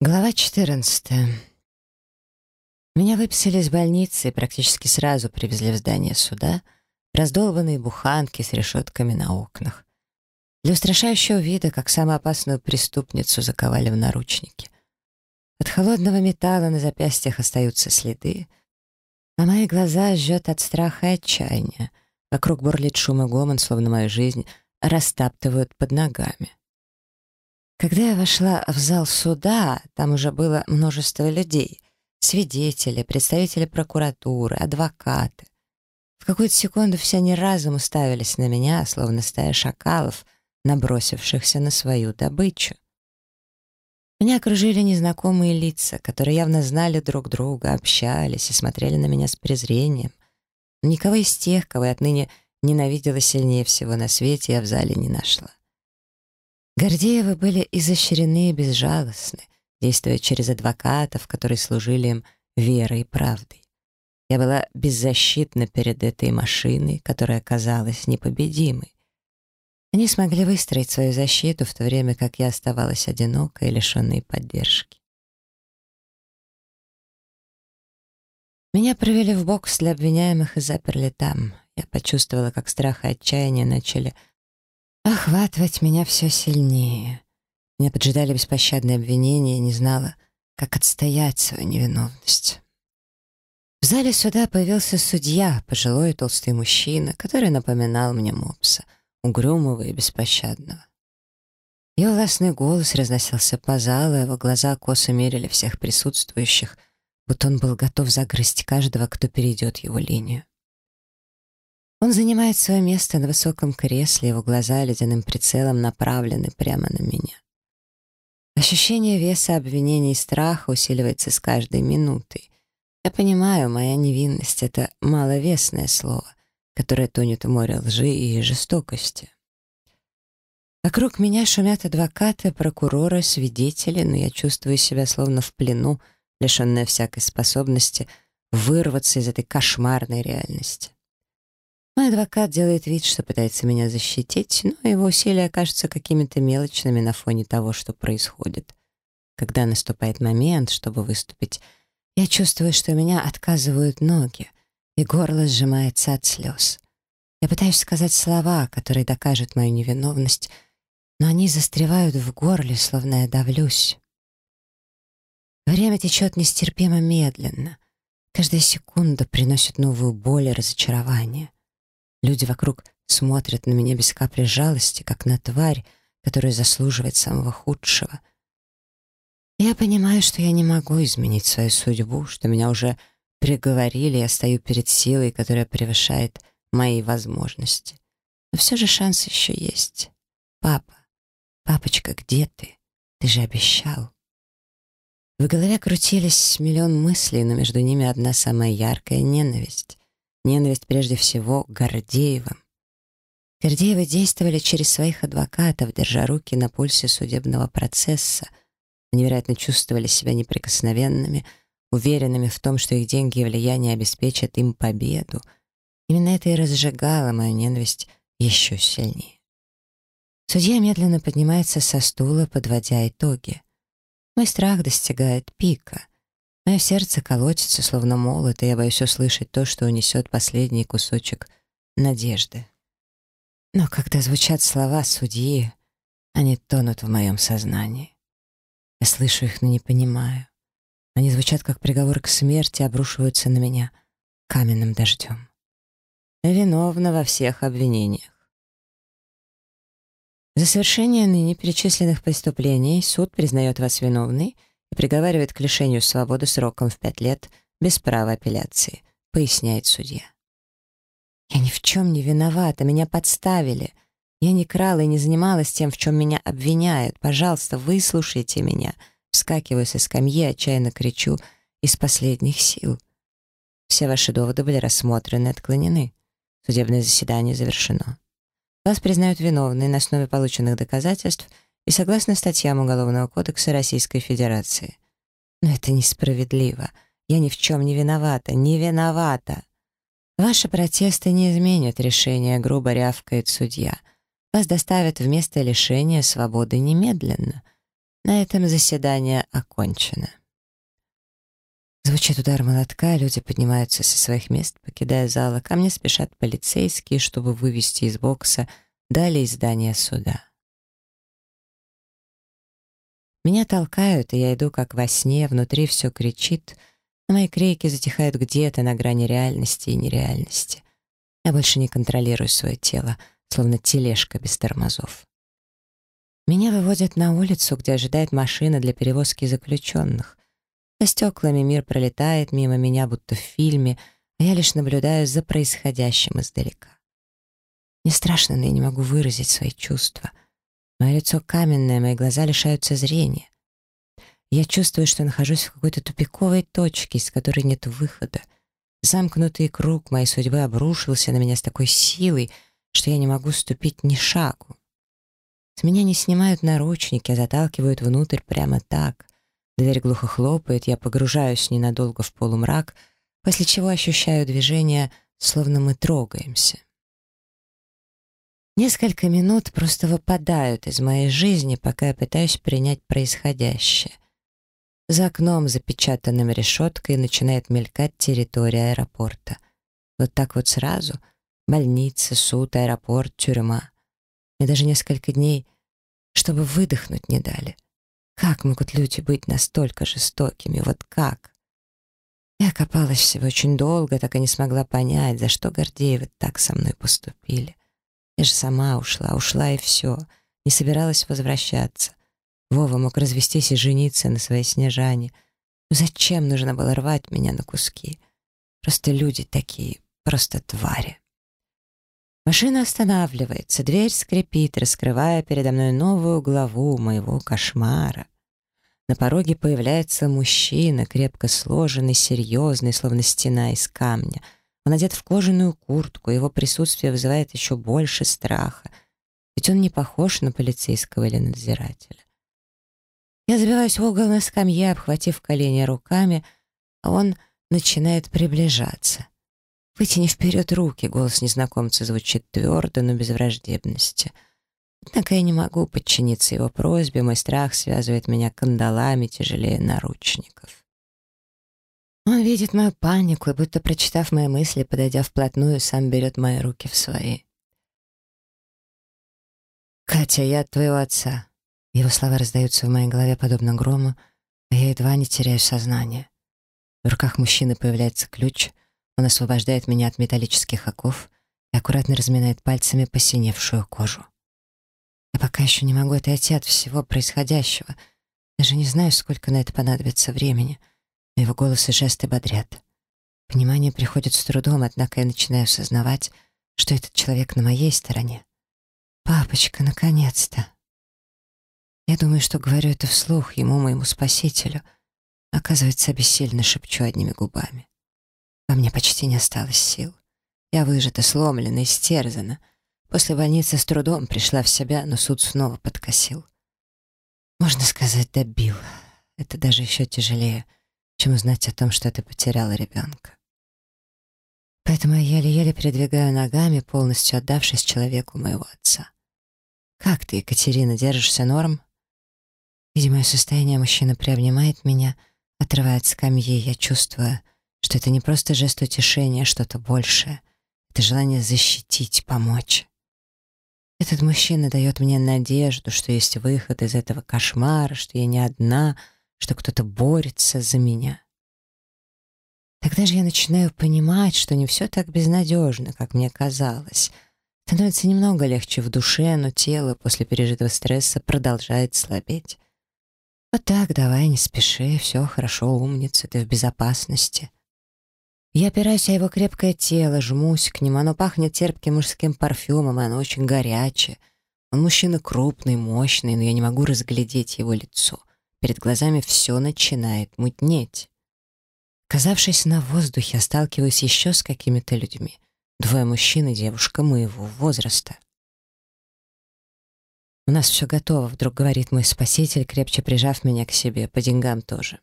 Глава 14. Меня выписали из больницы и практически сразу привезли в здание суда, раздолбанные буханки с решетками на окнах. Для устрашающего вида, как самую опасную преступницу, заковали в наручники. От холодного металла на запястьях остаются следы, а мои глаза жжет от страха и отчаяния. Вокруг бурлит шум и гомон, словно мою жизнь растаптывают под ногами. Когда я вошла в зал суда, там уже было множество людей. Свидетели, представители прокуратуры, адвокаты. В какую-то секунду все они разом уставились на меня, словно стая шакалов, набросившихся на свою добычу. Меня окружили незнакомые лица, которые явно знали друг друга, общались и смотрели на меня с презрением. Но никого из тех, кого я отныне ненавидела сильнее всего на свете, я в зале не нашла. Гордеевы были изощрены и безжалостны, действуя через адвокатов, которые служили им верой и правдой. Я была беззащитна перед этой машиной, которая казалась непобедимой. Они смогли выстроить свою защиту, в то время как я оставалась одинокой и лишенной поддержки. Меня провели в бокс для обвиняемых и заперли там. Я почувствовала, как страх и отчаяние начали охватывать меня все сильнее. Меня поджидали беспощадные обвинения, и не знала, как отстоять свою невиновность. В зале суда появился судья, пожилой толстый мужчина, который напоминал мне мопса, угрюмого и беспощадного. Его властный голос разносился по залу, его глаза косо мерили всех присутствующих, будто он был готов загрызть каждого, кто перейдет его линию. Он занимает свое место на высоком кресле, его глаза ледяным прицелом направлены прямо на меня. Ощущение веса обвинений и страха усиливается с каждой минутой. Я понимаю, моя невинность — это маловесное слово, которое тонет в море лжи и жестокости. Вокруг меня шумят адвокаты, прокуроры, свидетели, но я чувствую себя словно в плену, лишенная всякой способности вырваться из этой кошмарной реальности. Мой адвокат делает вид, что пытается меня защитить, но его усилия кажутся какими-то мелочными на фоне того, что происходит. Когда наступает момент, чтобы выступить, я чувствую, что у меня отказывают ноги, и горло сжимается от слез. Я пытаюсь сказать слова, которые докажут мою невиновность, но они застревают в горле, словно я давлюсь. Время течет нестерпимо медленно. Каждая секунда приносит новую боль и разочарование. Люди вокруг смотрят на меня без капли жалости, как на тварь, которая заслуживает самого худшего. Я понимаю, что я не могу изменить свою судьбу, что меня уже приговорили, я стою перед силой, которая превышает мои возможности. Но все же шанс еще есть. Папа, папочка, где ты? Ты же обещал. В голове крутились миллион мыслей, но между ними одна самая яркая — ненависть. Ненависть прежде всего к Гордеевым. Гордеевы действовали через своих адвокатов, держа руки на пульсе судебного процесса. Они, вероятно, чувствовали себя неприкосновенными, уверенными в том, что их деньги и влияние обеспечат им победу. Именно это и разжигало мою ненависть еще сильнее. Судья медленно поднимается со стула, подводя итоги. Мой страх достигает пика — Мое сердце колотится, словно молот, и я боюсь услышать то, что унесет последний кусочек надежды. Но когда звучат слова судьи, они тонут в моем сознании. Я слышу их, но не понимаю. Они звучат как приговор к смерти, обрушиваются на меня каменным дождем. виновна во всех обвинениях. За совершение ныне перечисленных преступлений суд признает вас виновной — и приговаривает к лишению свободы сроком в пять лет без права апелляции, поясняет судья. «Я ни в чем не виновата, меня подставили. Я не крала и не занималась тем, в чем меня обвиняют. Пожалуйста, выслушайте меня». Вскакиваю со скамьи, отчаянно кричу из последних сил. Все ваши доводы были рассмотрены и отклонены. Судебное заседание завершено. Вас признают виновной на основе полученных доказательств — и согласно статьям Уголовного кодекса Российской Федерации. Но это несправедливо. Я ни в чем не виновата, не виновата. Ваши протесты не изменят решение, грубо рявкает судья. Вас доставят в место лишения свободы немедленно. На этом заседание окончено. Звучит удар молотка, люди поднимаются со своих мест, покидая зал, а ко мне спешат полицейские, чтобы вывести из бокса далее из суда. Меня толкают, и я иду как во сне, внутри все кричит, но мои крики затихают где-то на грани реальности и нереальности. Я больше не контролирую свое тело, словно тележка без тормозов. Меня выводят на улицу, где ожидает машина для перевозки заключенных. За стеклами мир пролетает мимо меня, будто в фильме, а я лишь наблюдаю за происходящим издалека. Мне страшно, но я не могу выразить свои чувства. Мое лицо каменное, мои глаза лишаются зрения. Я чувствую, что нахожусь в какой-то тупиковой точке, из которой нет выхода. Замкнутый круг моей судьбы обрушился на меня с такой силой, что я не могу ступить ни шагу. С меня не снимают наручники, а заталкивают внутрь прямо так. Дверь глухо хлопает, я погружаюсь ненадолго в полумрак, после чего ощущаю движение, словно мы трогаемся. Несколько минут просто выпадают из моей жизни, пока я пытаюсь принять происходящее. За окном, запечатанным решеткой, начинает мелькать территория аэропорта. Вот так вот сразу — больница, суд, аэропорт, тюрьма. Мне даже несколько дней, чтобы выдохнуть не дали — как могут люди быть настолько жестокими? Вот как? Я копалась всего очень долго, так и не смогла понять, за что Гордеевы так со мной поступили. Я же сама ушла, ушла и все. Не собиралась возвращаться. Вова мог развестись и жениться на своей Снежане. Ну зачем нужно было рвать меня на куски? Просто люди такие, просто твари. Машина останавливается, дверь скрипит, раскрывая передо мной новую главу моего кошмара. На пороге появляется мужчина, крепко сложенный, серьезный, словно стена из камня. Он одет в кожаную куртку, его присутствие вызывает еще больше страха, ведь он не похож на полицейского или надзирателя. Я забиваюсь в угол на скамье, обхватив колени руками, а он начинает приближаться. Вытяни вперед руки, голос незнакомца звучит твердо, но без враждебности. Однако я не могу подчиниться его просьбе, мой страх связывает меня кандалами тяжелее наручников. Он видит мою панику и, будто прочитав мои мысли, подойдя вплотную, сам берет мои руки в свои. «Катя, я от твоего отца». Его слова раздаются в моей голове подобно грому, а я едва не теряю сознание. В руках мужчины появляется ключ — он освобождает меня от металлических оков и аккуратно разминает пальцами посиневшую кожу. Я пока еще не могу отойти от всего происходящего. Даже не знаю, сколько на это понадобится времени. Его голос и жесты бодрят. Понимание приходит с трудом, однако я начинаю осознавать, что этот человек на моей стороне. «Папочка, наконец-то!» Я думаю, что говорю это вслух ему, моему спасителю. Оказывается, бессильно шепчу одними губами. Во мне почти не осталось сил. Я выжата, сломлена, истерзана. После больницы с трудом пришла в себя, но суд снова подкосил. Можно сказать, добил. Это даже еще тяжелее, чем узнать о том, что ты потеряла ребенка. Поэтому я еле-еле передвигаю ногами, полностью отдавшись человеку моего отца. «Как ты, Екатерина, держишься норм?» Видя мое состояние, мужчина приобнимает меня, отрывает скамьи, я чувствую, что это не просто жест утешения, а что-то большее. Это желание защитить, помочь. Этот мужчина дает мне надежду, что есть выход из этого кошмара, что я не одна, что кто-то борется за меня. Тогда же я начинаю понимать, что не все так безнадежно, как мне казалось. Становится немного легче в душе, но тело после пережитого стресса продолжает слабеть. Вот так, давай, не спеши, все хорошо, умница, ты в безопасности. Я опираюсь о его крепкое тело, жмусь к нему. Оно пахнет терпким мужским парфюмом, и оно очень горячее. Он мужчина крупный, мощный, но я не могу разглядеть его лицо. Перед глазами все начинает мутнеть. Казавшись на воздухе, я сталкиваюсь еще с какими-то людьми. Двое мужчин и девушка моего возраста. «У нас все готово», — вдруг говорит мой спаситель, крепче прижав меня к себе, по деньгам тоже.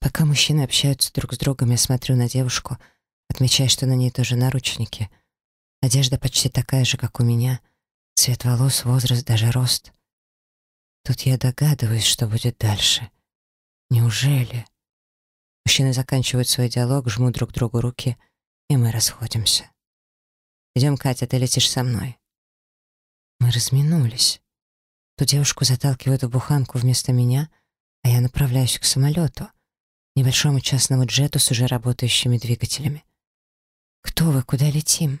Пока мужчины общаются друг с другом, я смотрю на девушку, отмечая, что на ней тоже наручники. Одежда почти такая же, как у меня. Цвет волос, возраст, даже рост. Тут я догадываюсь, что будет дальше. Неужели? Мужчины заканчивают свой диалог, жмут друг другу руки, и мы расходимся. «Идем, Катя, ты летишь со мной». Мы разминулись. Ту девушку заталкивают в буханку вместо меня, а я направляюсь к самолету, небольшому частному джету с уже работающими двигателями. «Кто вы? Куда летим?»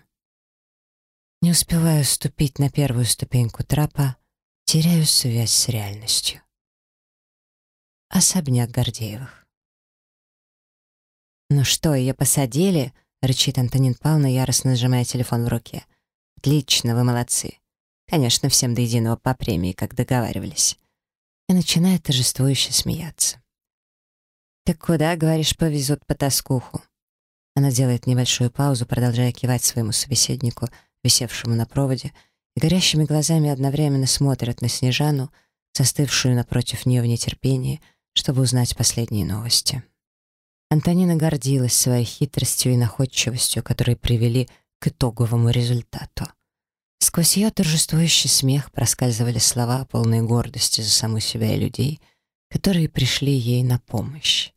Не успеваю ступить на первую ступеньку трапа, теряю связь с реальностью. Особняк Гордеевых. «Ну что, ее посадили?» — рычит Антонин Павловна, яростно сжимая телефон в руке. «Отлично, вы молодцы. Конечно, всем до единого по премии, как договаривались». И начинает торжествующе смеяться. «Так куда, говоришь, повезут по тоскуху?» Она делает небольшую паузу, продолжая кивать своему собеседнику, висевшему на проводе, и горящими глазами одновременно смотрят на Снежану, застывшую напротив нее в нетерпении, чтобы узнать последние новости. Антонина гордилась своей хитростью и находчивостью, которые привели к итоговому результату. Сквозь ее торжествующий смех проскальзывали слова, полные гордости за саму себя и людей, которые пришли ей на помощь.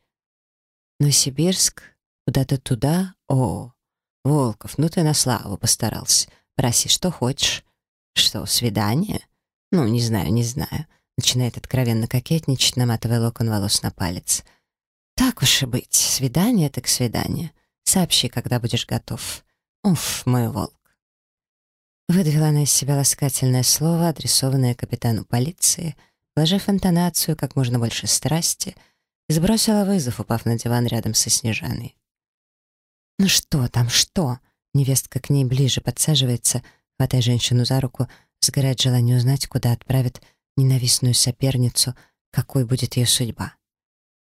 Новосибирск, куда-то туда, о, Волков, ну ты на славу постарался. Проси, что хочешь. Что, свидание? Ну, не знаю, не знаю. Начинает откровенно кокетничать, наматывая локон волос на палец. Так уж и быть, свидание так свидание. Сообщи, когда будешь готов. Уф, мой волк. Выдавила она из себя ласкательное слово, адресованное капитану полиции, вложив интонацию как можно больше страсти — и сбросила вызов, упав на диван рядом со Снежаной. «Ну что там, что?» Невестка к ней ближе подсаживается, хватая женщину за руку, сгорает желание узнать, куда отправит ненавистную соперницу, какой будет ее судьба.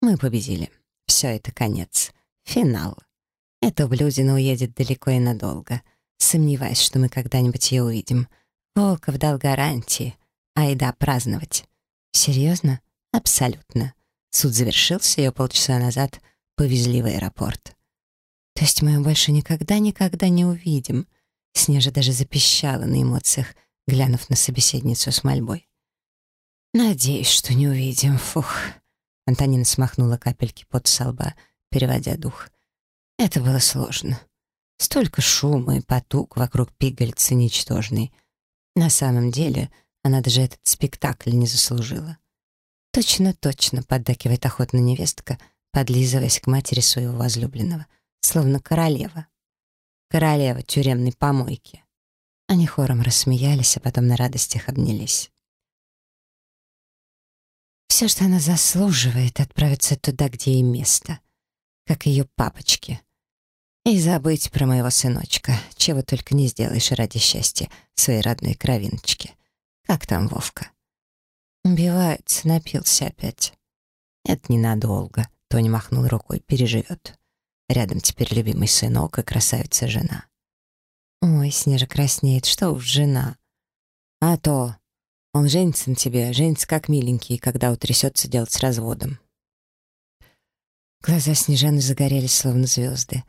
Мы победили. Все это конец. Финал. Эта блюдина уедет далеко и надолго. Сомневаюсь, что мы когда-нибудь ее увидим. Волков дал гарантии. Айда праздновать. Серьезно? Абсолютно. Суд завершился, ее полчаса назад повезли в аэропорт. То есть мы ее больше никогда-никогда не увидим. Снежа даже запищала на эмоциях, глянув на собеседницу с мольбой. «Надеюсь, что не увидим. Фух». Антонина смахнула капельки под со лба, переводя дух. Это было сложно. Столько шума и потуг вокруг пигольцы ничтожной. На самом деле, она даже этот спектакль не заслужила. «Точно, точно», — поддакивает охотно невестка, подлизываясь к матери своего возлюбленного, словно королева. Королева тюремной помойки. Они хором рассмеялись, а потом на радостях обнялись. Все, что она заслуживает, отправиться туда, где ей место, как ее папочки. И забыть про моего сыночка, чего только не сделаешь ради счастья своей родной кровиночки. Как там Вовка? Убивается, напился опять. Это ненадолго. Тони махнул рукой, переживет. Рядом теперь любимый сынок и красавица жена. Ой, Снежа краснеет, что уж жена. А то, он женится на тебе, женится как миленький, когда утрясется делать с разводом. Глаза Снежаны загорелись, словно звезды.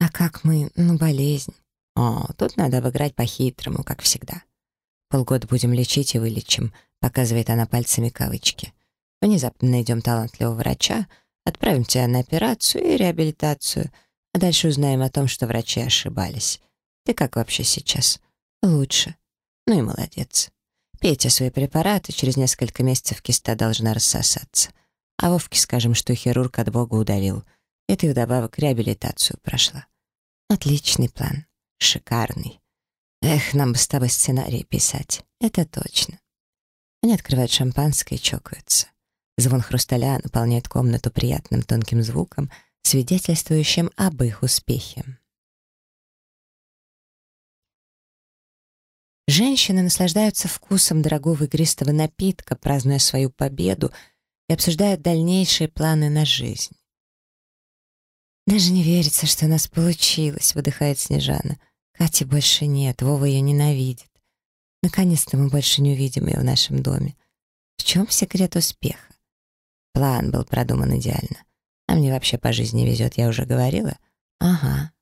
А как мы, ну, болезнь. О, тут надо обыграть по-хитрому, как всегда. Полгода будем лечить и вылечим, Показывает она пальцами кавычки. Внезапно найдем талантливого врача, отправим тебя на операцию и реабилитацию, а дальше узнаем о том, что врачи ошибались. Ты как вообще сейчас? Лучше. Ну и молодец. Пейте свои препараты, через несколько месяцев киста должна рассосаться. А Вовке скажем, что хирург от Бога удалил. И ты вдобавок реабилитацию прошла. Отличный план. Шикарный. Эх, нам бы с тобой сценарий писать. Это точно. Они открывают шампанское и чокаются. Звон хрусталя наполняет комнату приятным тонким звуком, свидетельствующим об их успехе. Женщины наслаждаются вкусом дорогого игристого напитка, празднуя свою победу и обсуждают дальнейшие планы на жизнь. «Даже не верится, что у нас получилось», — выдыхает Снежана. «Кати больше нет, Вова ее ненавидит. Наконец-то мы больше не увидим ее в нашем доме. В чем секрет успеха? План был продуман идеально. А мне вообще по жизни везет, я уже говорила. Ага.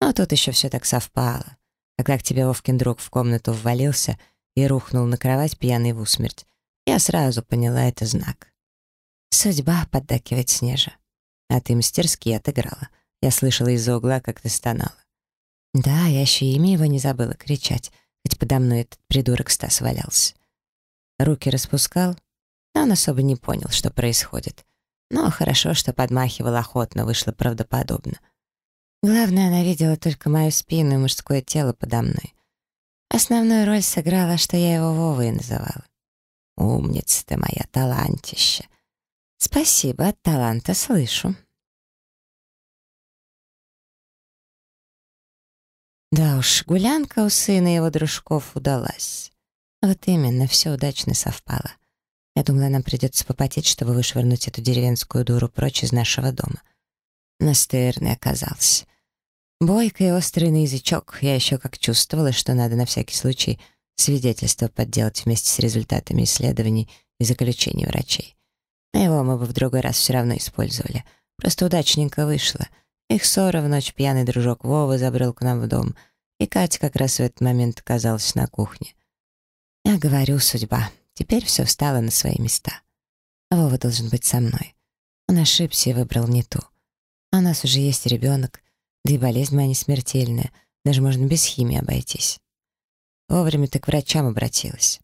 Но тут еще все так совпало. Когда к тебе Вовкин друг в комнату ввалился и рухнул на кровать пьяный в усмерть, Я сразу поняла это знак. «Судьба», — поддакивает Снежа. «А ты мастерски отыграла. Я слышала из-за угла, как ты стонала». «Да, я еще имя его не забыла кричать, хоть подо мной этот придурок Стас валялся». Руки распускал, он особо не понял, что происходит. Но хорошо, что подмахивал охотно, вышло правдоподобно. Главное, она видела только мою спину и мужское тело подо мной. Основную роль сыграла, что я его Вовой называла. «Умница ты моя, талантище!» «Спасибо, от таланта слышу». Да уж, гулянка у сына его дружков удалась. Вот именно, все удачно совпало. Я думала, нам придется попотеть, чтобы вышвырнуть эту деревенскую дуру прочь из нашего дома. Настырный оказался. Бойкий острый на язычок. Я еще как чувствовала, что надо на всякий случай свидетельство подделать вместе с результатами исследований и заключений врачей. Но его мы бы в другой раз все равно использовали. Просто удачненько вышло. Их ссора в ночь пьяный дружок Вова забрел к нам в дом, и Катя как раз в этот момент оказалась на кухне. Я говорю, судьба. Теперь все встало на свои места. Вова должен быть со мной. Он ошибся и выбрал не ту. А у нас уже есть ребенок, да и болезнь моя не смертельная, даже можно без химии обойтись. Вовремя ты к врачам обратилась.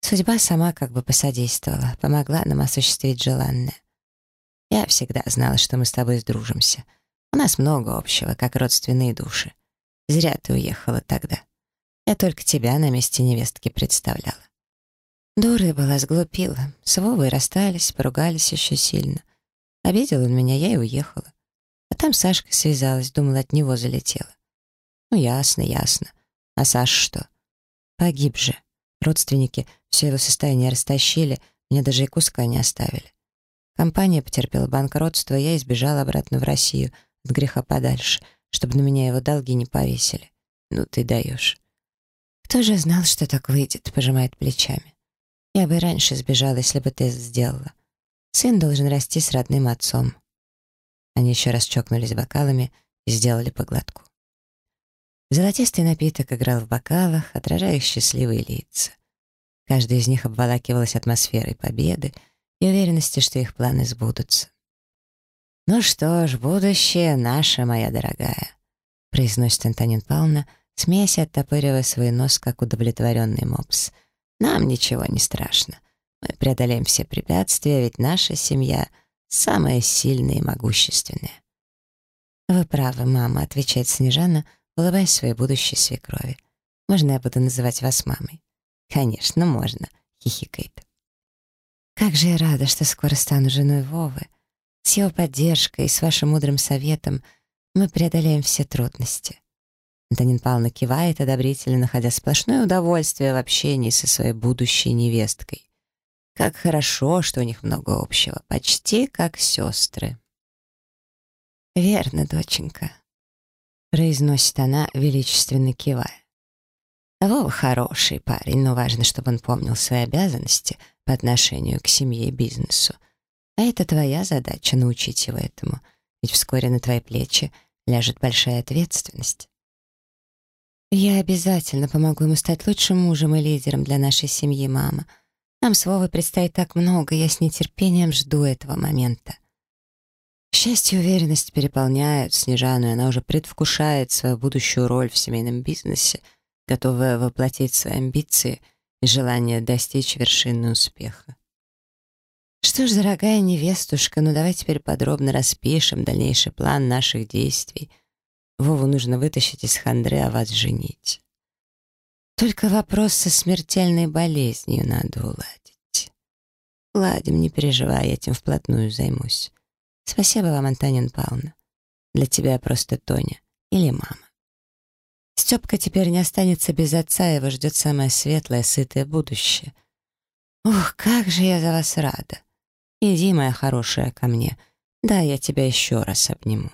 Судьба сама как бы посодействовала, помогла нам осуществить желанное. Я всегда знала, что мы с тобой сдружимся. У нас много общего, как родственные души. Зря ты уехала тогда. Я только тебя на месте невестки представляла. Дурой была, сглупила. С Вовой расстались, поругались еще сильно. Обидел он меня, я и уехала. А там Сашка связалась, думала, от него залетела. Ну, ясно, ясно. А Саша что? Погиб же. Родственники все его состояние растащили, мне даже и куска не оставили. Компания потерпела банкротство, я избежала обратно в Россию, от греха подальше, чтобы на меня его долги не повесили. Ну ты даешь. Кто же знал, что так выйдет, пожимает плечами. Я бы раньше сбежала, если бы тест сделала. Сын должен расти с родным отцом. Они еще раз чокнулись бокалами и сделали поглотку. Золотистый напиток играл в бокалах, отражая счастливые лица. Каждый из них обволакивалась атмосферой победы и уверенности, что их планы сбудутся. «Ну что ж, будущее наше, моя дорогая», — произносит Антонин Павловна, смеясь оттопыривая свой нос, как удовлетворенный мопс — нам ничего не страшно. Мы преодолеем все препятствия, ведь наша семья самая сильная и могущественная. «Вы правы, мама», — отвечает Снежана, улыбаясь своей будущей свекрови. «Можно я буду называть вас мамой?» «Конечно, можно», — хихикает. «Как же я рада, что скоро стану женой Вовы. С его поддержкой и с вашим мудрым советом мы преодолеем все трудности. Антонин Павловна кивает одобрительно, находя сплошное удовольствие в общении со своей будущей невесткой. Как хорошо, что у них много общего, почти как сестры. «Верно, доченька», — произносит она, величественно кивая. Вова хороший парень, но важно, чтобы он помнил свои обязанности по отношению к семье и бизнесу. А это твоя задача — научить его этому, ведь вскоре на твои плечи ляжет большая ответственность. «Я обязательно помогу ему стать лучшим мужем и лидером для нашей семьи, мама. Нам с Вовой предстоит так много, я с нетерпением жду этого момента». Счастье и уверенность переполняют Снежану, и она уже предвкушает свою будущую роль в семейном бизнесе, готовая воплотить свои амбиции и желание достичь вершины успеха. Что ж, дорогая невестушка, ну давай теперь подробно распишем дальнейший план наших действий — Вову нужно вытащить из хандры, а вас женить. Только вопрос со смертельной болезнью надо уладить. Ладим, не переживай, я этим вплотную займусь. Спасибо вам, Антонин Павловна. Для тебя просто Тоня или мама. Степка теперь не останется без отца, его ждет самое светлое, сытое будущее. Ух, как же я за вас рада. Иди, моя хорошая, ко мне. Да, я тебя еще раз обниму.